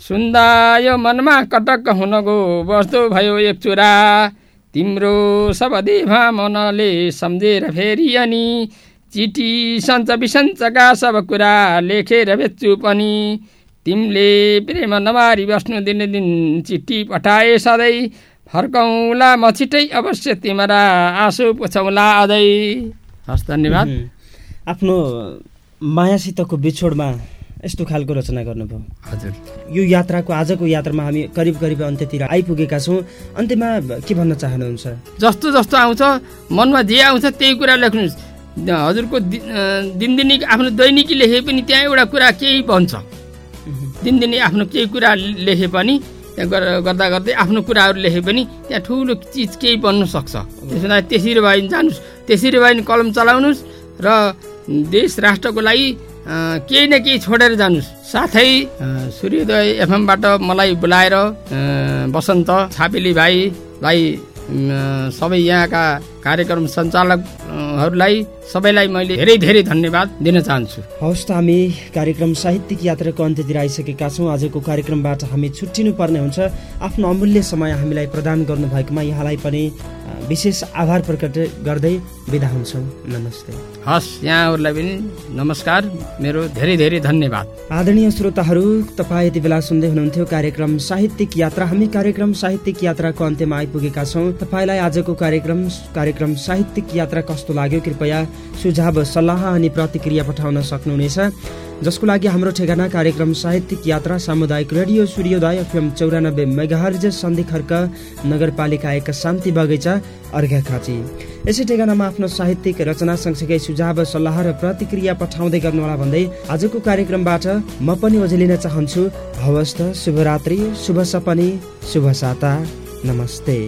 सुन्दा यो मनमा कटक हुन गो बस्दो भयो एक चुरा। तिम्रो सबदेवा मनले सम्झेर फेरि अनि चिठी सन्च बिसन्चका सब कुरा लेखेर बेच्छु पनि। तिमीले प्रेम नमारी बस्नु दिने दिन चिठी पठाए सधैँ। फर्काउँला म छिट्टै अवश्य तिम्रा आँसु पुछौँला अझै। हस् धन्यवाद। आफ्नो मायासितको बिछोडमा यस्तो खालको रचना गर्नुभयो। हजुर। यो यात्राको आजको यात्रामा हामी करिब करिब अन्त्यतिर आइपुगेका छौँ। अन्त्यमा के भन्न चाहनुहुन्छ? जस्तो जस्तो आउँछ मनमा जे आउँछ त्यही कुरा लेख्नुहोस्। हजुरको दिनदिनी आफ्नो दैनिकी लेखे पनि त्यहाँ एउटा कुरा केही भन्छ। दिनदिनी आफ्नो केही कुरा लेखे पनि त्यहाँ गर्दा गर्दै आफ्नो कुराहरू लेखे पनि त्यहाँ ठुलो चिज केही बन्नु सक्छ। त्यसमा त्यसरी भने जानुहोस् त्यसरी भने कलम चलाउनुहोस् र देश राष्ट्रको लागि केही न केही छोडेर जानुहोस् साथै सूर्योदय एफएमबाट मलाई बोलाएर बसन्त छापेली भाइ भाइ सबै यहाँका कार्यक्रम सञ्चालकहरूलाई सबैलाई मैले धेरै धेरै धन्यवाद दिन चाहन्छु। हवस् त हामी कार्यक्रम साहित्यिक यात्राको अन्त्यतिर आइसकेका छौँ। आजको कार्यक्रमबाट हामी छुट्टिनु पर्ने हुन्छ। आफ्नो अमूल्य समय हामीलाई प्रदान गर्नुभएकोमा यहाँलाई पनि विशेष आभार प्रकट गर्दै बिदा हुन्छौँ। नमस्ते। हस् यहाँहरूलाई पनि नमस्कार। मेरो धेरै धेरै धन्यवाद। आदरणीय श्रोताहरू तपाईँ यति बेला सुन्दै हुनुहुन्थ्यो कार्यक्रम साहित्यिक यात्रा। हामी कार्यक्रम साहित्यिक यात्राको अन्त्यमा आइपुगेका छौँ। तपाईँलाई आजको कार्यक्रम कार्यक्रम साहित्यिक यात्रा कस्तो लाग्यो? कृपया सुझाव सल्लाह अनि प्रतिक्रिया पठाउन सक्नुहुनेछ। जसको लागि हाम्रो ठेगाना कार्यक्रम साहित्यिक यात्रा सामुदायिक रेडियो सूर्योदय एफएम चौरानब्बे मेगाहर्ज सन्धि खर्क नगरपालिका एक शान्ति बगैँचा अर्घाखाँची यसै ठेगानामा आफ्नो साहित्यिक रचना सँगसँगै सुझाव सल्लाह र प्रतिक्रिया पठाउँदै गर्नुहोला भन्दै आजको कार्यक्रमबाट म पनि ओझेलिन चाहन्छु। हवस् त शुभरात्रि शुभ सपनी शुभ साता। नमस्ते।